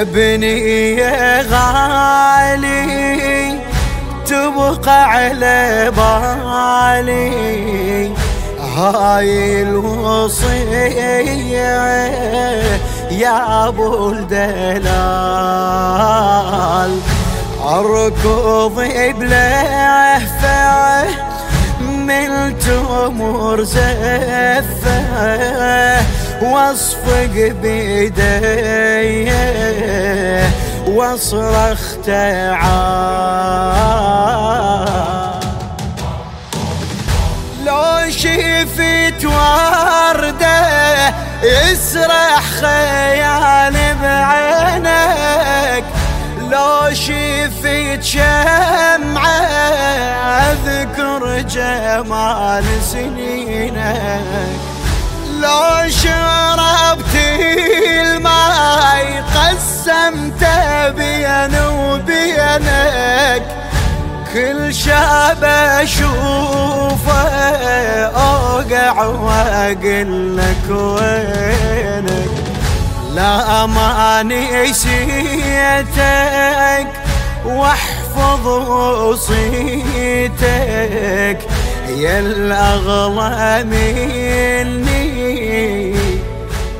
ابني يا غالي تبقى على بالي. هاي الوصية يا أبو الدلال. أركض بلهفه من تمر زفه واصفق بيدي واصرخ تعال لو شفت وردة يسرح خيال بعينك لو شفت شمعة أذكر جمال سنينك. لو شربت الماي قسمت بيني وبينك. كل شاب أشوفه أوقع وأقول لك وينك. لا ما نسيتك واحفظ وصيتك. يا الأغلى مني.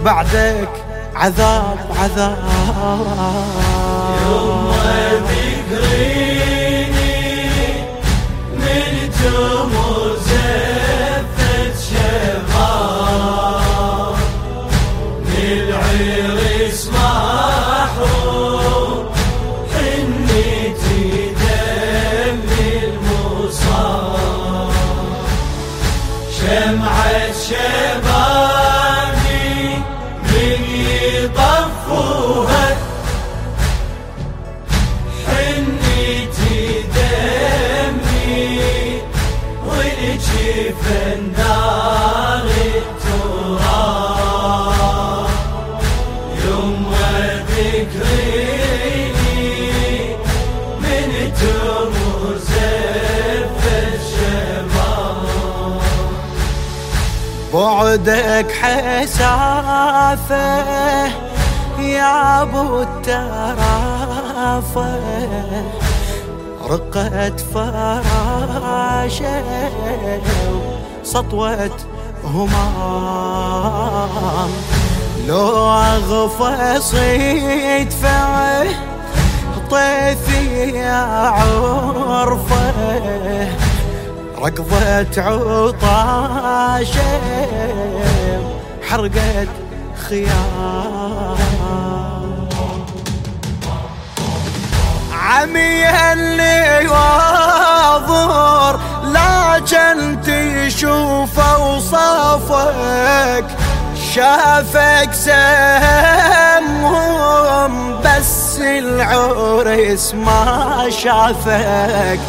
بعدك عذاب عذاب. يوم ذكريني من جمر زفت شباب للعرس محروم شمعة بعدك حسافة يا أبو الترافة. رقت فراشة سطوة همام. لو اغفص يدفعه طيفي يا عرفة. ركضت عطاشة حرقت خيام عمي اللي واضر لكن تشوفه وصافك. شافك سمهم بس العرس ما شافك.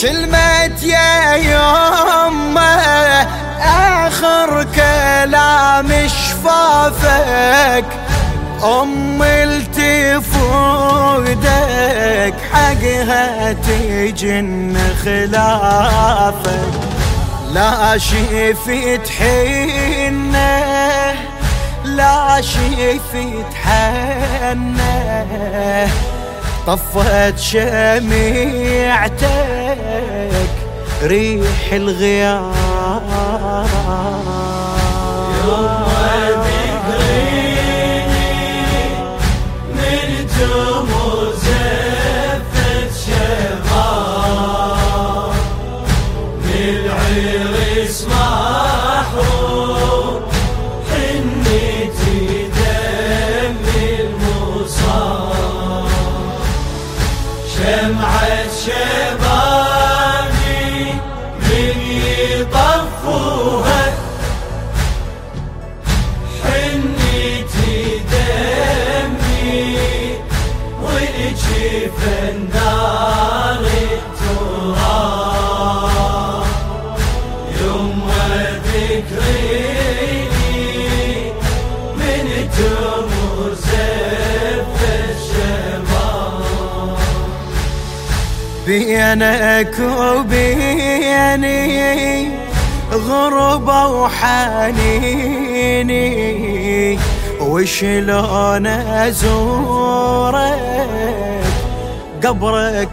كلمة يا يمه شفافك أم التفودك حقها تجن خلافك لا شفت حنه لا شفت حنه طفت شميعتك ريح الغياب. بينك وبيني غربة وحنيني. وشلون أزورك قبرك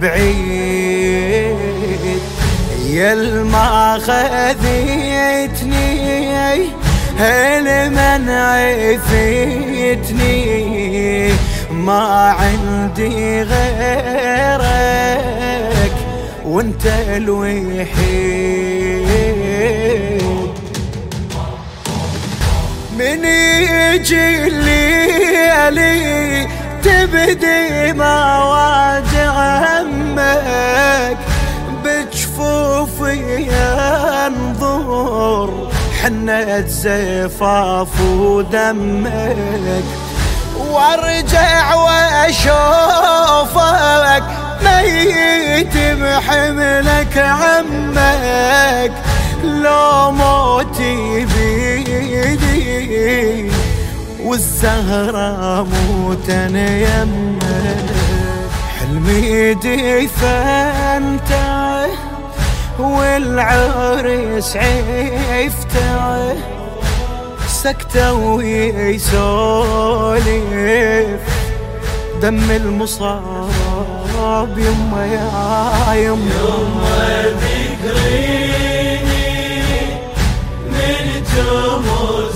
بعيد؟ يا ما خذيتني هل من عفيتني ما عندي غيرك وانت الوحيد من يجي الليالي تبدي مواد همك بجفوفي انظر حنة زفاف ودمك. وارجع واشوفك والزهرة موتن يمك حلمي دفنته والعرس عفته سكتة ويسولف دم المصاب يما يا يما ذكريني من جمر